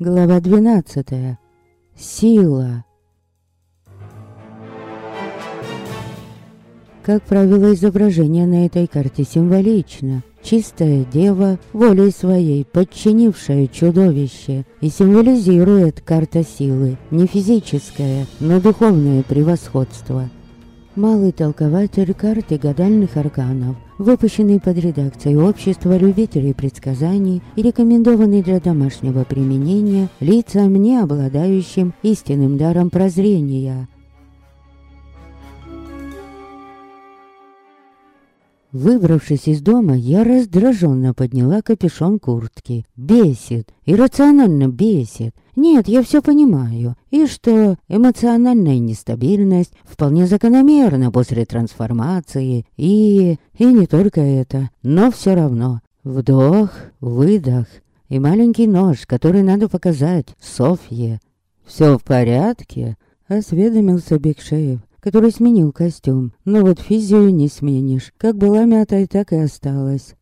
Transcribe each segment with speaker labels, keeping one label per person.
Speaker 1: Глава 12. Сила. Как правило, изображение на этой карте символично. Чистая дева, волей своей, подчинившая чудовище, и символизирует карта силы, не физическое, но духовное превосходство. Малый толкователь карты гадальных арканов, выпущенный под редакцией Общества любителей предсказаний и рекомендованный для домашнего применения лицам, не обладающим истинным даром прозрения – Выбравшись из дома, я раздраженно подняла капюшон куртки. Бесит, иррационально бесит. Нет, я все понимаю. И что эмоциональная нестабильность вполне закономерна после трансформации. И... и не только это. Но все равно. Вдох, выдох. И маленький нож, который надо показать Софье. «Все в порядке?» — осведомился Бекшеев который сменил костюм. Но вот физию не сменишь. Как была мятая, так и осталась.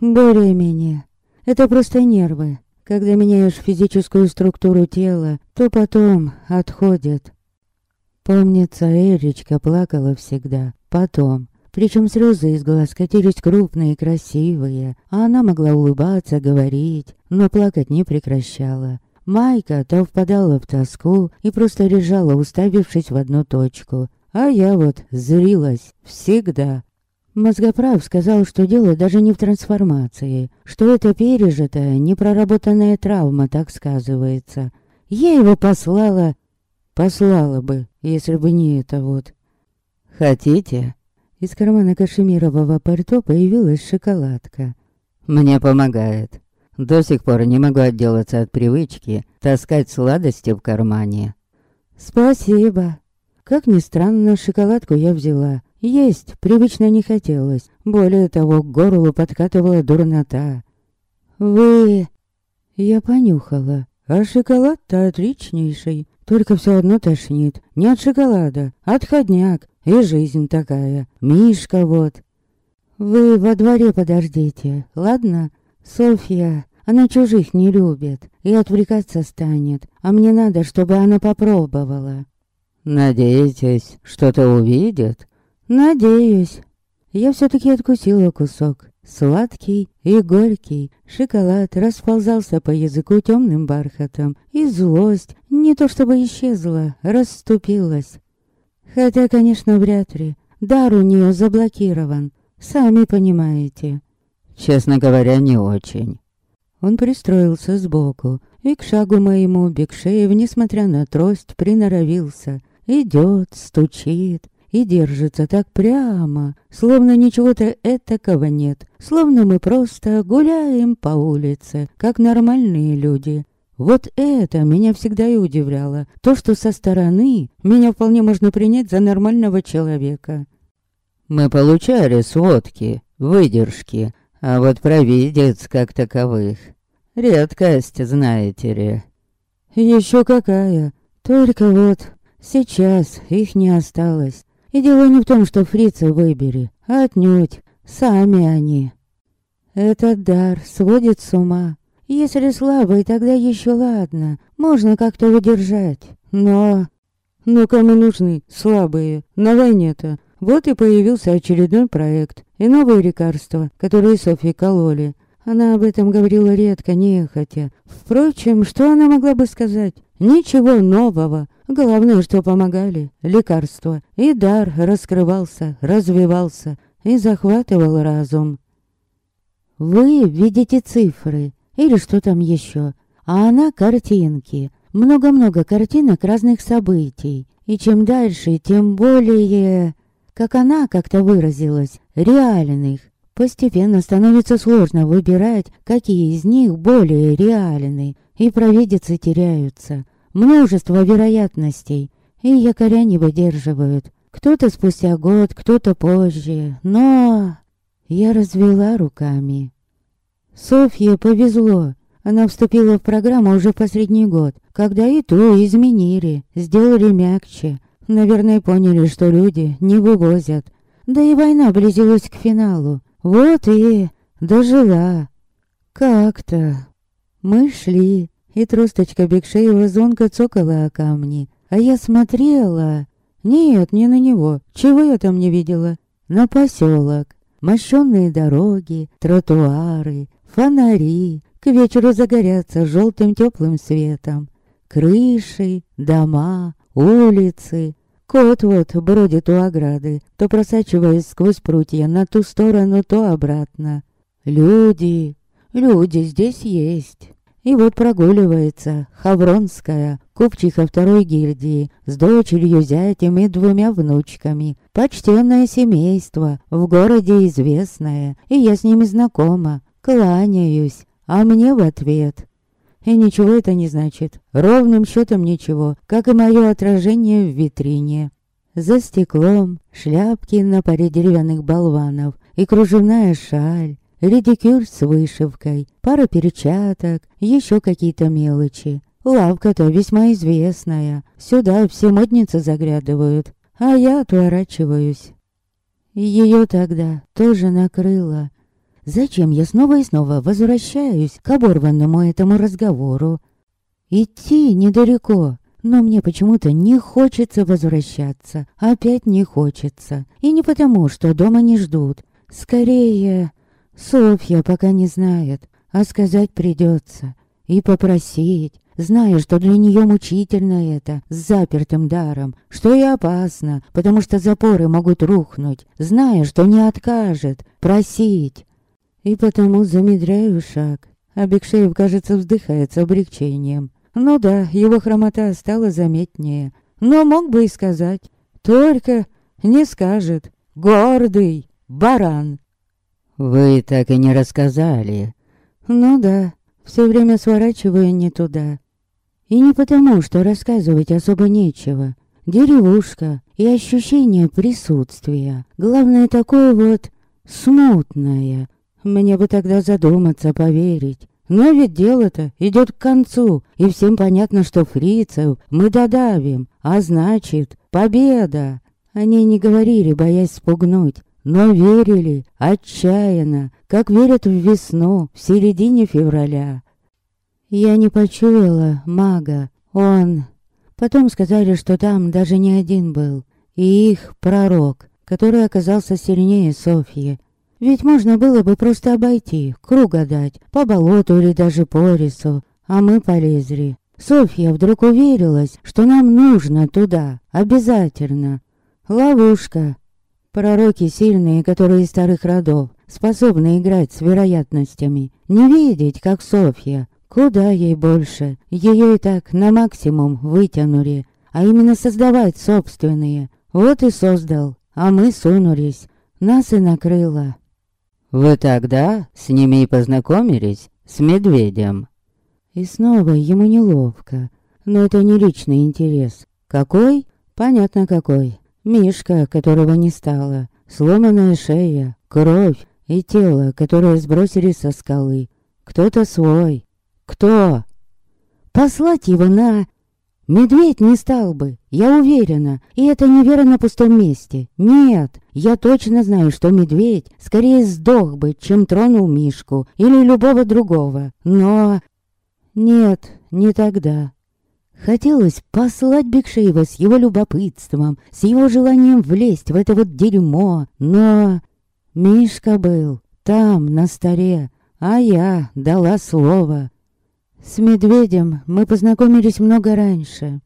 Speaker 1: Более-менее. Это просто нервы. Когда меняешь физическую структуру тела, то потом отходят. Помнится, Эричка плакала всегда. Потом. Причем слезы из глаз катились крупные и красивые, а она могла улыбаться, говорить, но плакать не прекращала. Майка то впадала в тоску и просто лежала, уставившись в одну точку. А я вот зрилась всегда. Мозгоправ сказал, что дело даже не в трансформации, что это пережитая, непроработанная травма, так сказывается. Я его послала... Послала бы, если бы не это вот. «Хотите?» Из кармана кашемирового пальто появилась шоколадка. «Мне помогает. До сих пор не могу отделаться от привычки таскать сладости в кармане. Спасибо. Как ни странно, шоколадку я взяла. Есть привычно не хотелось. Более того, к горлу подкатывала дурнота. Вы... Я понюхала. А шоколад-то отличнейший. Только все одно тошнит. Не от шоколада, а отходняк. И жизнь такая. Мишка вот. Вы во дворе подождите, ладно? Софья, она чужих не любит и отвлекаться станет, а мне надо, чтобы она попробовала. Надеетесь, что-то увидит? Надеюсь. Я все-таки откусила кусок. Сладкий и горький. Шоколад расползался по языку темным бархатом. И злость, не то чтобы исчезла, расступилась. Хотя, конечно, вряд ли. Дар у нее заблокирован. Сами понимаете. Честно говоря, не очень. Он пристроился сбоку, и к шагу моему Бекшеев, несмотря на трость, приноровился. Идет, стучит и держится так прямо, словно ничего-то этакого нет, словно мы просто гуляем по улице, как нормальные люди. Вот это меня всегда и удивляло, то, что со стороны меня вполне можно принять за нормального человека. Мы получали сводки, выдержки, а вот провидец как таковых. Редкость, знаете ли. Еще какая. Только вот сейчас их не осталось. И дело не в том, что фрица выбери, а отнюдь. Сами они. Этот дар сводит с ума. Если слабый, тогда еще ладно. Можно как-то удержать. Но... Ну кому нужны слабые? На войне-то. Вот и появился очередной проект и новые лекарства, которые Софье кололи. Она об этом говорила редко, нехотя. Впрочем, что она могла бы сказать? Ничего нового. Главное, что помогали лекарства. И дар раскрывался, развивался и захватывал разум. Вы видите цифры или что там еще, а она картинки. Много-много картинок разных событий. И чем дальше, тем более как она как-то выразилась, реальных. Постепенно становится сложно выбирать, какие из них более реальны, и провидицы теряются. Множество вероятностей, и якоря не выдерживают. Кто-то спустя год, кто-то позже, но... Я развела руками. Софье повезло. Она вступила в программу уже в последний год, когда и то изменили, сделали мягче, Наверное, поняли, что люди не вывозят. Да и война близилась к финалу. Вот и дожила. Как-то. Мы шли. и тросточка Бекшеева звонко цокала о камни. А я смотрела... Нет, не на него. Чего я там не видела? На поселок. Мощенные дороги, тротуары, фонари. К вечеру загорятся желтым теплым светом. Крыши, дома, улицы. Кот вот бродит у ограды, то просачиваясь сквозь прутья на ту сторону, то обратно. Люди, люди здесь есть. И вот прогуливается Хавронская, купчиха второй гильдии, с дочерью, зятем и двумя внучками. Почтенное семейство, в городе известное, и я с ними знакома. Кланяюсь, а мне в ответ. И ничего это не значит. Ровным счетом ничего, как и мое отражение в витрине. За стеклом шляпки на паре деревянных болванов и кружевная шаль, редикюр с вышивкой, пара перчаток, еще какие-то мелочи. Лавка-то весьма известная. Сюда все модницы заглядывают, а я отворачиваюсь. Ее тогда тоже накрыло. Зачем я снова и снова возвращаюсь к оборванному этому разговору? Идти недалеко, но мне почему-то не хочется возвращаться. Опять не хочется. И не потому, что дома не ждут. Скорее, Софья пока не знает, а сказать придется. И попросить, зная, что для нее мучительно это, с запертым даром, что и опасно, потому что запоры могут рухнуть, зная, что не откажет, просить. И потому замедряю шаг. А Бекшеев, кажется, вздыхает с облегчением. Ну да, его хромота стала заметнее. Но мог бы и сказать. Только не скажет. Гордый баран.
Speaker 2: «Вы так и не рассказали».
Speaker 1: «Ну да, все время сворачиваю не туда. И не потому, что рассказывать особо нечего. Деревушка и ощущение присутствия. Главное, такое вот смутное. Мне бы тогда задуматься, поверить. Но ведь дело-то идет к концу, и всем понятно, что фрицев мы додавим, а значит, победа. Они не говорили, боясь спугнуть, но верили отчаянно, как верят в весну, в середине февраля. Я не почуяла мага, он... Потом сказали, что там даже не один был, и их пророк, который оказался сильнее Софьи. Ведь можно было бы просто обойти, круга дать, по болоту или даже по лесу, а мы полезли. Софья вдруг уверилась, что нам нужно туда, обязательно. Ловушка, Пророки сильные, которые из старых родов, способны играть с вероятностями. Не видеть, как Софья. Куда ей больше? Ее и так на максимум вытянули. А именно создавать собственные. Вот и создал. А мы сунулись. Нас и накрыло.
Speaker 2: Вы тогда с ними и познакомились? С медведем?
Speaker 1: И снова ему неловко. Но это не личный интерес. Какой? Понятно какой. Мишка, которого не стало, сломанная шея, кровь и тело, которое сбросили со скалы. Кто-то свой. Кто? Послать его на... Медведь не стал бы, я уверена, и это не вера на пустом месте. Нет, я точно знаю, что медведь скорее сдох бы, чем тронул Мишку или любого другого. Но... Нет, не тогда. Хотелось послать Бекшеева с его любопытством, с его желанием влезть в это вот дерьмо, но... Мишка был там, на столе, а я дала слово. С медведем мы познакомились много раньше.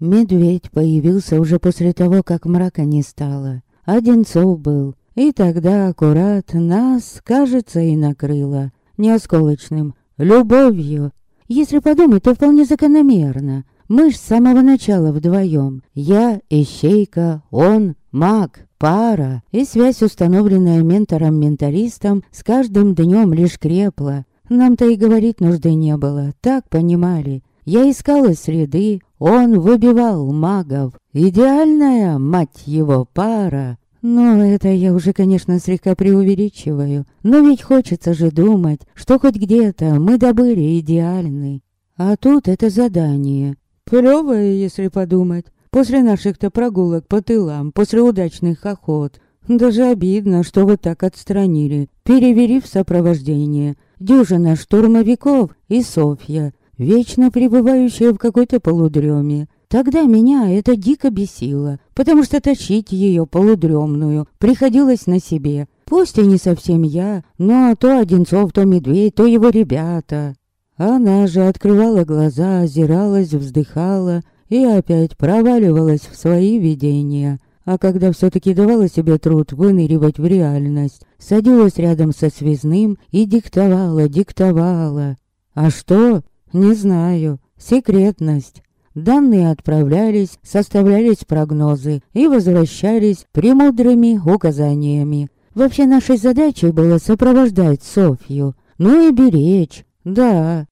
Speaker 1: Медведь появился уже после того, как мрака не стало. Одинцов был, и тогда аккурат нас, кажется, и накрыло. Не осколочным, любовью если подумать, то вполне закономерно. Мы ж с самого начала вдвоем. Я, Ищейка, он, маг, пара. И связь, установленная ментором-менталистом, с каждым днем лишь крепла. Нам-то и говорить нужды не было, так понимали. Я искала среды, он выбивал магов. Идеальная, мать его, пара. Но это я уже, конечно, слегка преувеличиваю. Но ведь хочется же думать, что хоть где-то мы добыли идеальный. А тут это задание. Плёвое, если подумать. После наших-то прогулок по тылам, после удачных охот. Даже обидно, что вы так отстранили, переверив сопровождение. Дюжина штурмовиков и Софья. вечно пребывающая в какой-то полудреме. Тогда меня это дико бесило, потому что тащить ее полудремную приходилось на себе. Пусть и не совсем я, но то Одинцов, то Медведь, то его ребята. Она же открывала глаза, озиралась, вздыхала и опять проваливалась в свои видения. А когда все-таки давала себе труд выныривать в реальность, садилась рядом со связным и диктовала, диктовала. А что? Не знаю. Секретность. Данные отправлялись, составлялись прогнозы и возвращались премудрыми указаниями. Вообще нашей задачей было сопровождать Софью, ну и беречь, да.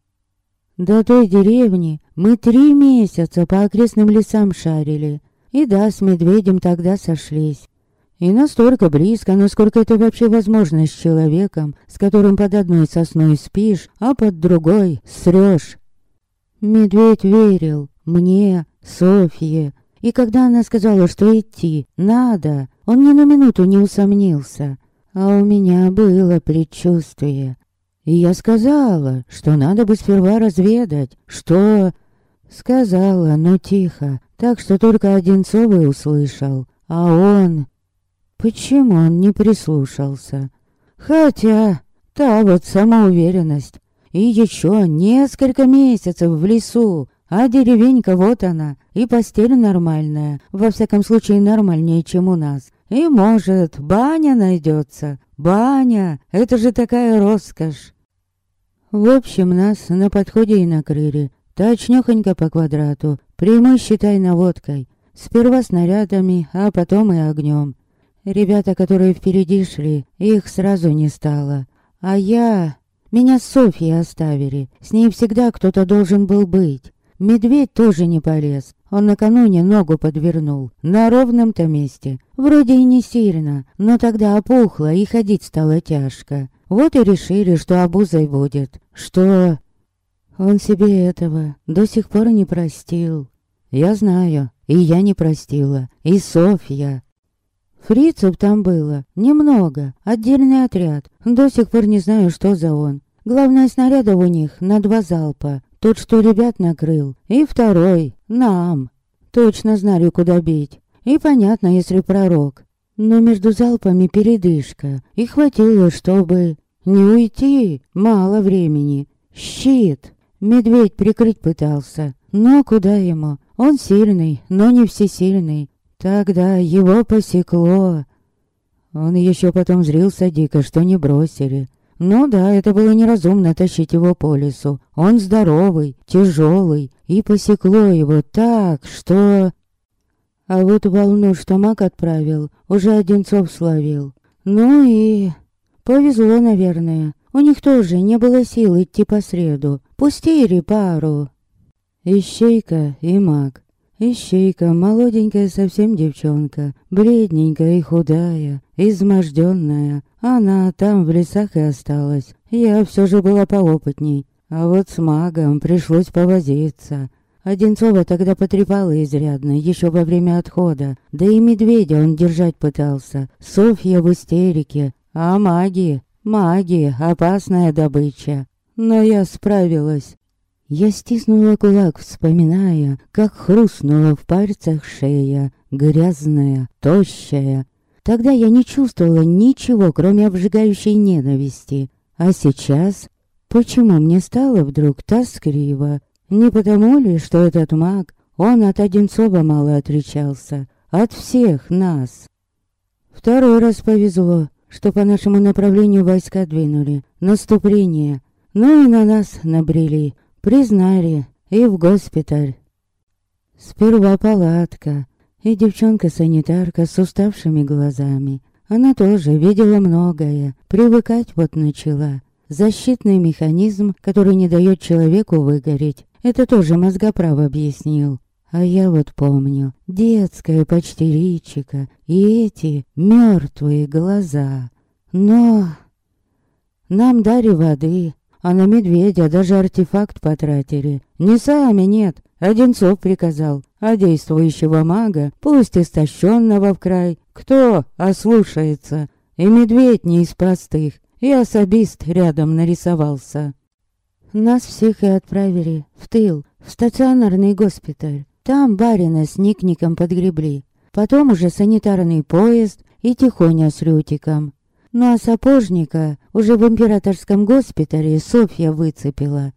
Speaker 1: До той деревни мы три месяца по окрестным лесам шарили. И да, с медведем тогда сошлись. И настолько близко, насколько это вообще возможно с человеком, с которым под одной сосной спишь, а под другой срёшь. Медведь верил мне, Софье. И когда она сказала, что идти надо, он ни на минуту не усомнился. А у меня было предчувствие. И я сказала, что надо бы сперва разведать, что... Сказала, но тихо, так что только Одинцовый услышал. А он... Почему он не прислушался? Хотя, та вот самоуверенность. И еще несколько месяцев в лесу, а деревенька вот она, и постель нормальная, во всяком случае нормальнее, чем у нас. И может, баня найдется. Баня, это же такая роскошь. В общем, нас на подходе и накрыли. Точнёхонько по квадрату, прямой, считай, наводкой. Сперва снарядами, а потом и огнем. Ребята, которые впереди шли, их сразу не стало. А я... Меня с Софьей оставили. С ней всегда кто-то должен был быть. Медведь тоже не полез. Он накануне ногу подвернул. На ровном-то месте. Вроде и не сильно, но тогда опухло и ходить стало тяжко. Вот и решили, что обузой будет. Что... Он себе этого до сих пор не простил. Я знаю, и я не простила, и Софья. Фрицев там было немного, отдельный отряд. До сих пор не знаю, что за он. Главное, снарядов у них на два залпа. Тот, что ребят накрыл, и второй, нам. Точно знали, куда бить. И понятно, если пророк. Но между залпами передышка, и хватило, чтобы... Не уйти, мало времени. Щит. Медведь прикрыть пытался. Но куда ему? Он сильный, но не всесильный. Тогда его посекло. Он еще потом зрился дико, что не бросили. Ну да, это было неразумно тащить его по лесу. Он здоровый, тяжелый, и посекло его так, что... А вот волну, что маг отправил, уже Одинцов словил. Ну и... Повезло, наверное. У них тоже не было сил идти по среду. Пустили пару. Ищейка и маг. Ищейка, молоденькая совсем девчонка, бледненькая и худая, изможденная. Она там в лесах и осталась. Я все же была поопытней. А вот с магом пришлось повозиться. Одинцова тогда потрепала изрядно, еще во время отхода. Да и медведя он держать пытался. Софья в истерике. А маги? Маги — опасная добыча. Но я справилась. Я стиснула кулак, вспоминая, как хрустнула в пальцах шея, грязная, тощая. Тогда я не чувствовала ничего, кроме обжигающей ненависти. А сейчас... Почему мне стало вдруг тоскливо? Не потому ли, что этот маг, он от Одинцова мало отличался, от всех нас? Второй раз повезло, что по нашему направлению войска двинули. Наступление. Ну и на нас набрели. Признали. И в госпиталь. Сперва палатка. И девчонка-санитарка с уставшими глазами. Она тоже видела многое. Привыкать вот начала. Защитный механизм, который не дает человеку выгореть. Это тоже мозгоправ объяснил. А я вот помню, детское почти личико и эти мертвые глаза. Но нам дали воды, а на медведя даже артефакт потратили. Не сами, нет, Одинцов приказал, а действующего мага, пусть истощенного в край, кто ослушается. И медведь не из простых, и особист рядом нарисовался. Нас всех и отправили в тыл, в стационарный госпиталь. Там барина с Никником подгребли. Потом уже санитарный поезд и Тихоня с Рютиком. Ну а сапожника уже в императорском госпитале Софья выцепила.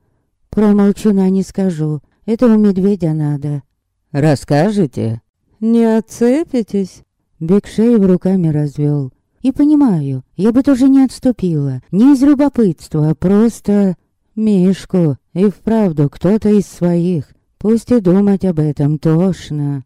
Speaker 1: Про молчуна не скажу, это у медведя надо.
Speaker 2: Расскажете?
Speaker 1: Не отцепитесь? Бекшеев руками развел. И понимаю, я бы тоже не отступила. Не из любопытства, а просто... Мишку, и вправду кто-то из своих. Пусть и думать об этом тошно.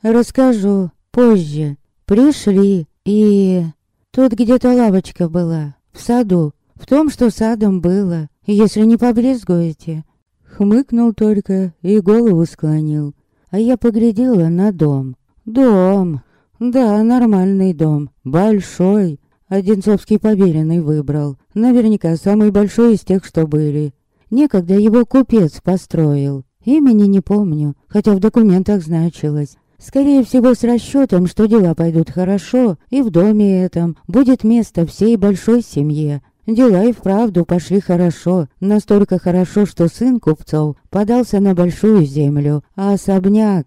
Speaker 1: Расскажу позже. Пришли, и... Тут где-то лавочка была, в саду. В том, что садом было, если не побрезгуете. Хмыкнул только и голову склонил. А я поглядела на дом. Дом. Да, нормальный дом. Большой. Одинцовский поверенный выбрал. Наверняка самый большой из тех, что были. Некогда его купец построил. Имени не помню, хотя в документах значилось. Скорее всего, с расчетом, что дела пойдут хорошо, и в доме этом будет место всей большой семье. Дела и вправду пошли хорошо, настолько хорошо, что сын купцов подался на большую землю, а особняк...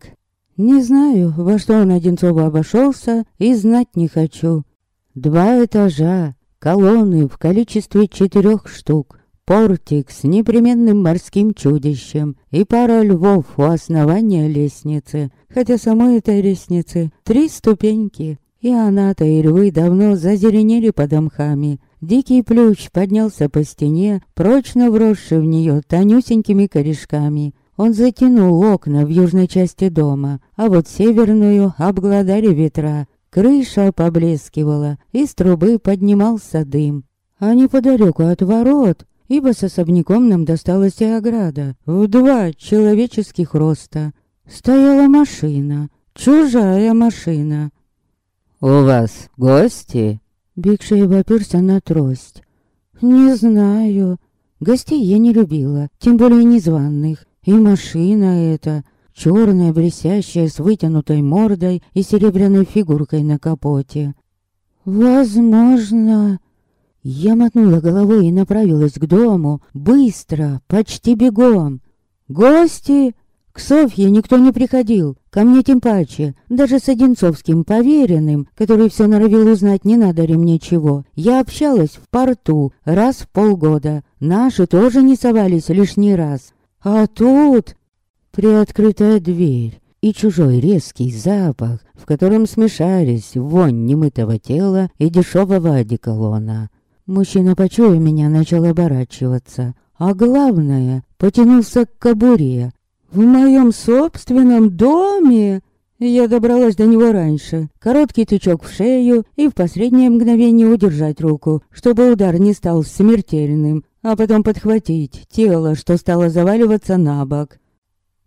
Speaker 1: Не знаю, во что он Одинцову обошелся, и знать не хочу. Два этажа, колонны в количестве четырех штук, портик с непременным морским чудищем и пара львов у основания лестницы, хотя самой этой лестницы три ступеньки, и она-то и львы давно зазеленели под мхами. Дикий плющ поднялся по стене, прочно вросший в нее тонюсенькими корешками. Он затянул окна в южной части дома, а вот северную обглодали ветра. Крыша поблескивала, из трубы поднимался дым. А неподалеку от ворот ибо с особняком нам досталась и ограда в два человеческих роста. Стояла машина, чужая машина.
Speaker 2: «У вас гости?»
Speaker 1: Бигшей оперся на трость. «Не знаю. Гостей я не любила, тем более незваных. И машина эта, черная, блестящая, с вытянутой мордой и серебряной фигуркой на капоте. Возможно, я мотнула головой и направилась к дому, быстро, почти бегом. «Гости!» К Софье никто не приходил, ко мне тем паче. Даже с Одинцовским поверенным, который все норовил узнать, не надо ли мне чего. Я общалась в порту раз в полгода. Наши тоже не совались лишний раз. А тут... Приоткрытая дверь и чужой резкий запах, в котором смешались вонь немытого тела и дешевого одеколона. Мужчина, почуя меня, начал оборачиваться. А главное, потянулся к кобуре. В моем собственном доме? Я добралась до него раньше. Короткий тычок в шею и в последнее мгновение удержать руку, чтобы удар не стал смертельным, а потом подхватить тело, что стало заваливаться на бок.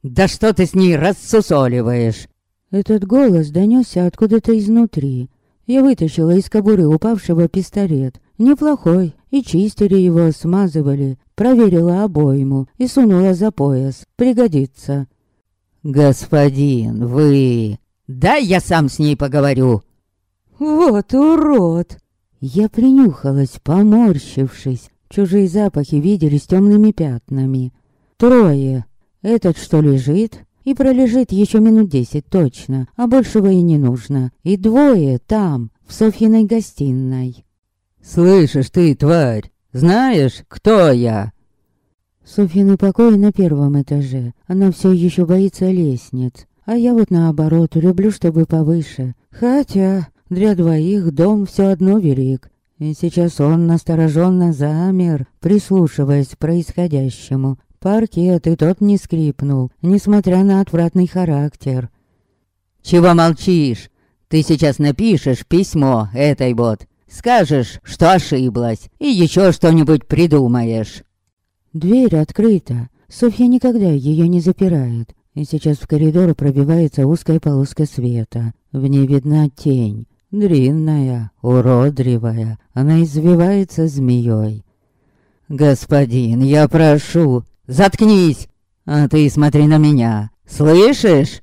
Speaker 2: «Да что ты с ней рассусоливаешь?»
Speaker 1: Этот голос донесся откуда-то изнутри. Я вытащила из кобуры упавшего пистолет. Неплохой, и чистили его, смазывали. Проверила обойму и сунула за пояс. Пригодится.
Speaker 2: «Господин, вы...» «Дай я сам с ней поговорю!»
Speaker 1: «Вот урод!» Я принюхалась, поморщившись. Чужие запахи виделись темными пятнами. Трое. Этот, что лежит, и пролежит еще минут десять точно, а большего и не нужно. И двое там, в Софьиной гостиной.
Speaker 2: «Слышишь ты, тварь, знаешь, кто я?»
Speaker 1: Софьины покои на первом этаже. Она все еще боится лестниц. А я вот наоборот, люблю, чтобы повыше. Хотя для двоих дом все одно велик. И сейчас он настороженно замер, прислушиваясь к происходящему. Паркет и тот не скрипнул, несмотря на отвратный характер.
Speaker 2: «Чего молчишь? Ты сейчас напишешь письмо этой вот Скажешь, что ошиблась, и еще что-нибудь придумаешь.
Speaker 1: Дверь открыта. Софья никогда ее не запирает. И сейчас в коридор пробивается узкая полоска света. В ней видна тень. Длинная, уродливая. Она извивается змеей.
Speaker 2: «Господин, я прошу, заткнись! А ты смотри на меня, слышишь?»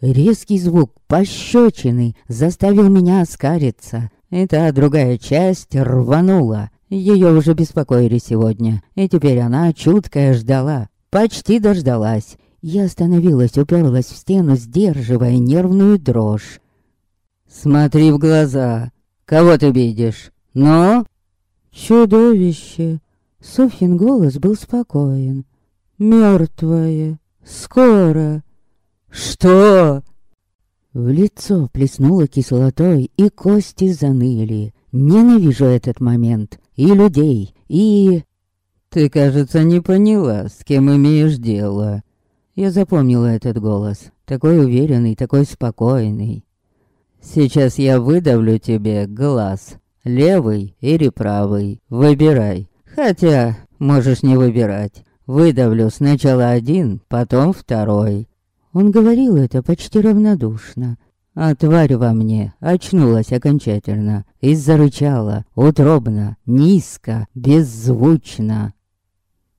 Speaker 1: Резкий звук пощечины заставил меня оскариться. И та другая часть рванула. Ее уже беспокоили сегодня, и теперь она, чуткая, ждала. Почти дождалась. Я остановилась, уперлась в стену, сдерживая нервную дрожь.
Speaker 2: «Смотри в глаза. Кого ты видишь? Ну?»
Speaker 1: «Чудовище!» Софьин голос был спокоен. «Мертвое! Скоро!»
Speaker 2: «Что?»
Speaker 1: В лицо плеснуло кислотой, и кости заныли. Ненавижу этот момент. И людей, и...
Speaker 2: Ты, кажется, не поняла, с кем имеешь дело.
Speaker 1: Я запомнила этот голос. Такой уверенный, такой спокойный.
Speaker 2: Сейчас я выдавлю тебе глаз. Левый или правый. Выбирай. Хотя, можешь не выбирать. Выдавлю сначала один, потом второй.
Speaker 1: Он говорил это почти равнодушно. А тварь во мне очнулась окончательно и зарычала утробно, низко, беззвучно.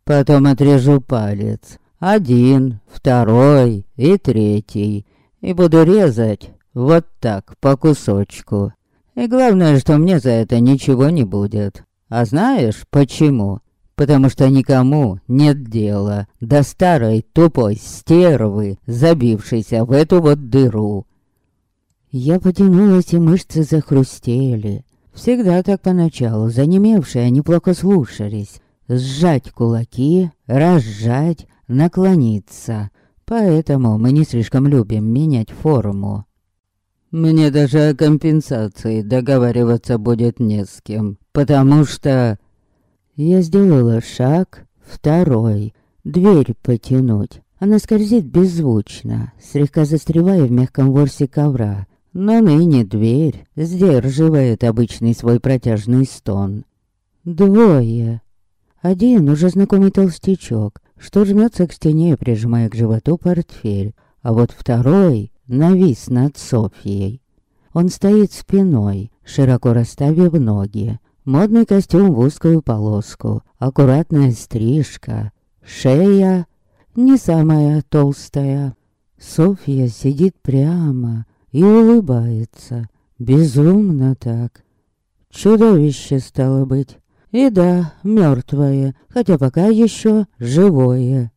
Speaker 1: Потом отрежу палец. Один, второй и третий. И буду резать вот так, по кусочку. И главное, что мне за это ничего не будет. А знаешь, почему? Потому что никому нет дела до старой тупой стервы, забившейся в эту вот дыру. Я потянулась, и мышцы захрустели. Всегда так поначалу, занемевшие, плохо слушались. Сжать кулаки, разжать, наклониться. Поэтому мы не слишком любим менять форму.
Speaker 2: Мне даже о компенсации договариваться будет не с кем, потому что
Speaker 1: я сделала шаг, второй. Дверь потянуть. Она скользит беззвучно, слегка застревая в мягком ворсе ковра. Но ныне дверь сдерживает обычный свой протяжный стон. Двое. Один уже знакомый толстячок, что жмется к стене, прижимая к животу портфель. А вот второй навис над Софьей. Он стоит спиной, широко расставив ноги. Модный костюм в узкую полоску, аккуратная стрижка, шея не самая толстая. Софья сидит прямо и улыбается, безумно так. Чудовище стало быть. И да, мертвое, хотя пока еще живое.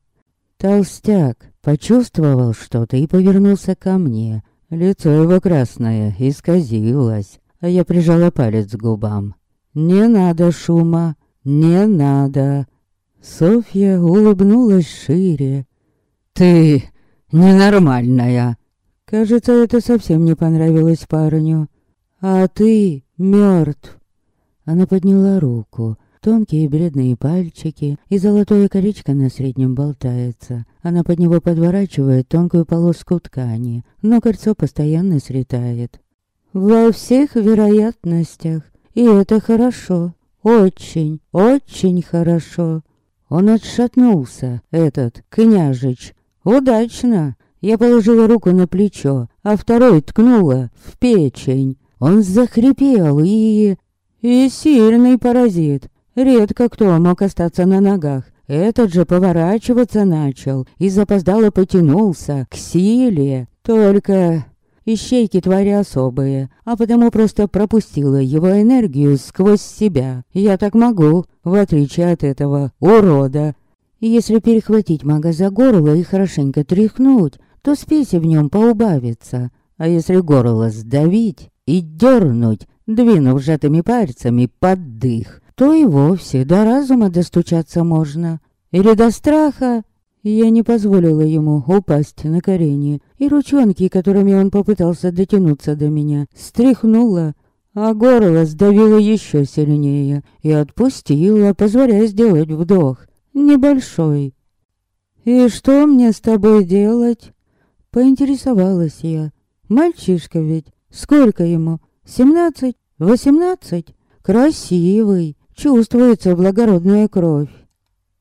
Speaker 1: Толстяк почувствовал что-то и повернулся ко мне. Лицо его красное исказилось, а я прижала палец к губам. «Не надо шума, не надо!» Софья улыбнулась шире.
Speaker 2: «Ты ненормальная!»
Speaker 1: Кажется, это совсем не понравилось парню. «А ты мертв!» Она подняла руку. Тонкие бледные пальчики и золотое колечко на среднем болтается. Она под него подворачивает тонкую полоску ткани, но кольцо постоянно сретает. «Во всех вероятностях и это хорошо. Очень, очень хорошо. Он отшатнулся, этот княжич. Удачно. Я положила руку на плечо, а второй ткнула в печень. Он захрипел и... И сильный паразит. Редко кто мог остаться на ногах. Этот же поворачиваться начал и запоздало потянулся к силе. Только Ищейки твари особые, а потому просто пропустила его энергию сквозь себя. Я так могу, в отличие от этого урода. Если перехватить мага за горло и хорошенько тряхнуть, то спеси в нем поубавится. А если горло сдавить и дернуть, двинув сжатыми пальцами под дых, то и вовсе до разума достучаться можно. Или до страха, я не позволила ему упасть на колени, и ручонки, которыми он попытался дотянуться до меня, стряхнула, а горло сдавило еще сильнее и отпустила, позволяя сделать вдох. Небольшой. «И что мне с тобой делать?» Поинтересовалась я. «Мальчишка ведь. Сколько ему? Семнадцать? Восемнадцать? Красивый. Чувствуется благородная кровь.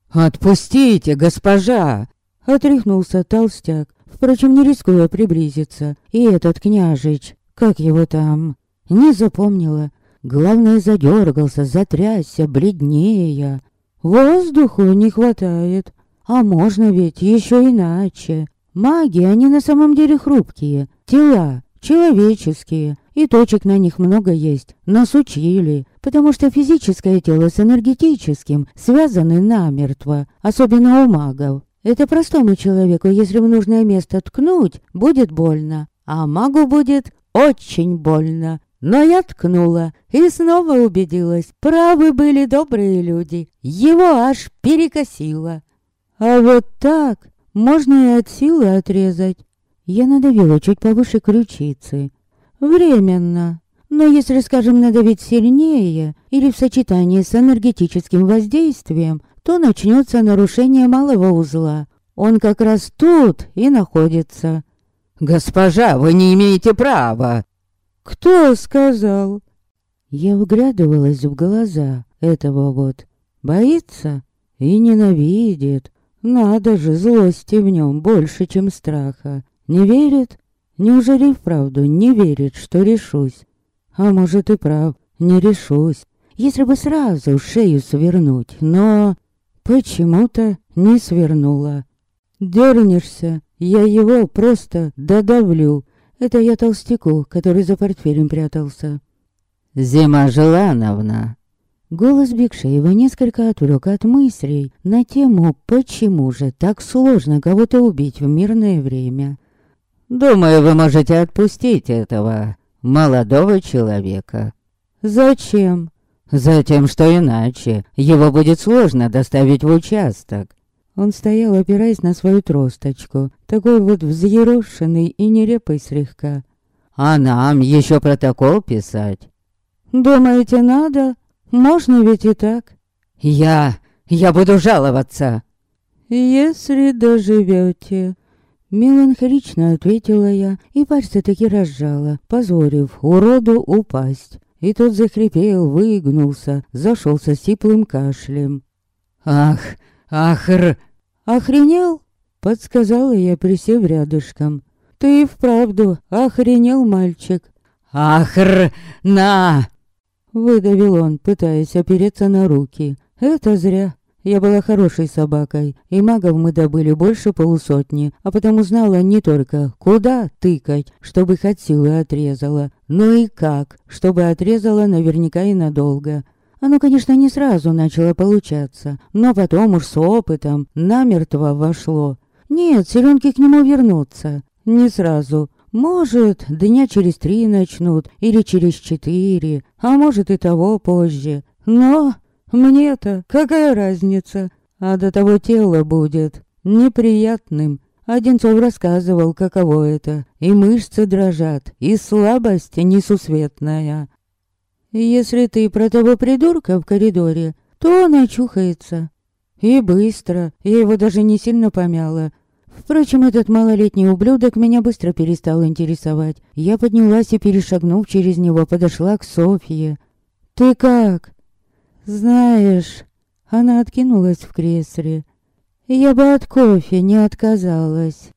Speaker 2: «Отпустите, госпожа!»
Speaker 1: Отряхнулся толстяк, впрочем, не рискуя приблизиться. И этот княжич, как его там, не запомнила. Главное, задергался, затрясся, бледнее. Воздуху не хватает. А можно ведь еще иначе. Маги, они на самом деле хрупкие. Тела человеческие. И точек на них много есть. Нас учили. Потому что физическое тело с энергетическим связаны намертво, особенно у магов. Это простому человеку, если в нужное место ткнуть, будет больно, а магу будет очень больно. Но я ткнула и снова убедилась, правы были добрые люди, его аж перекосило. А вот так можно и от силы отрезать. Я надавила чуть повыше ключицы. Временно. Но если, скажем, надавить сильнее или в сочетании с энергетическим воздействием, то начнется нарушение малого узла. Он как раз тут и находится.
Speaker 2: «Госпожа, вы не имеете права!»
Speaker 1: «Кто сказал?» Я вглядывалась в глаза этого вот. Боится и ненавидит. Надо же, злости в нем больше, чем страха. Не верит? Неужели вправду не верит, что решусь? А может и прав, не решусь. Если бы сразу шею свернуть, но... Почему-то не свернула. Дернешься, я его просто додавлю. Это я толстяку, который за портфелем прятался.
Speaker 2: «Зима Желановна!»
Speaker 1: Голос Бекшеева несколько отвлек от мыслей на тему, почему же так сложно кого-то убить в мирное время.
Speaker 2: «Думаю, вы можете отпустить этого молодого человека».
Speaker 1: «Зачем?»
Speaker 2: «Затем, что иначе его будет сложно доставить в участок».
Speaker 1: Он стоял, опираясь на свою тросточку, такой вот взъерошенный и нерепый слегка.
Speaker 2: «А нам еще протокол писать?»
Speaker 1: «Думаете, надо? Можно ведь и так».
Speaker 2: «Я... я буду жаловаться».
Speaker 1: «Если доживете», Меланхолично ответила я и пальцы таки разжала, позволив уроду упасть. И тот захрипел, выгнулся, зашелся сиплым кашлем.
Speaker 2: «Ах, ахр!»
Speaker 1: «Охренел?» — подсказала я, присев рядышком. «Ты вправду охренел, мальчик?»
Speaker 2: «Ахр! На!»
Speaker 1: Выдавил он, пытаясь опереться на руки. «Это зря. Я была хорошей собакой, и магов мы добыли больше полусотни, а потому знала не только, куда тыкать, чтобы их силы отрезала, но и как, чтобы отрезала наверняка и надолго. Оно, конечно, не сразу начало получаться, но потом уж с опытом намертво вошло. Нет, селенки к нему вернутся. Не сразу. Может, дня через три начнут, или через четыре, а может и того позже. Но мне-то какая разница? А до того тело будет неприятным. Одинцов рассказывал, каково это. И мышцы дрожат, и слабость несусветная. Если ты про того придурка в коридоре, то он очухается. И быстро. Я его даже не сильно помяла. Впрочем, этот малолетний ублюдок меня быстро перестал интересовать. Я поднялась и, перешагнув через него, подошла к Софье. «Ты как?» «Знаешь...» Она откинулась в кресле. «Я бы от кофе не отказалась».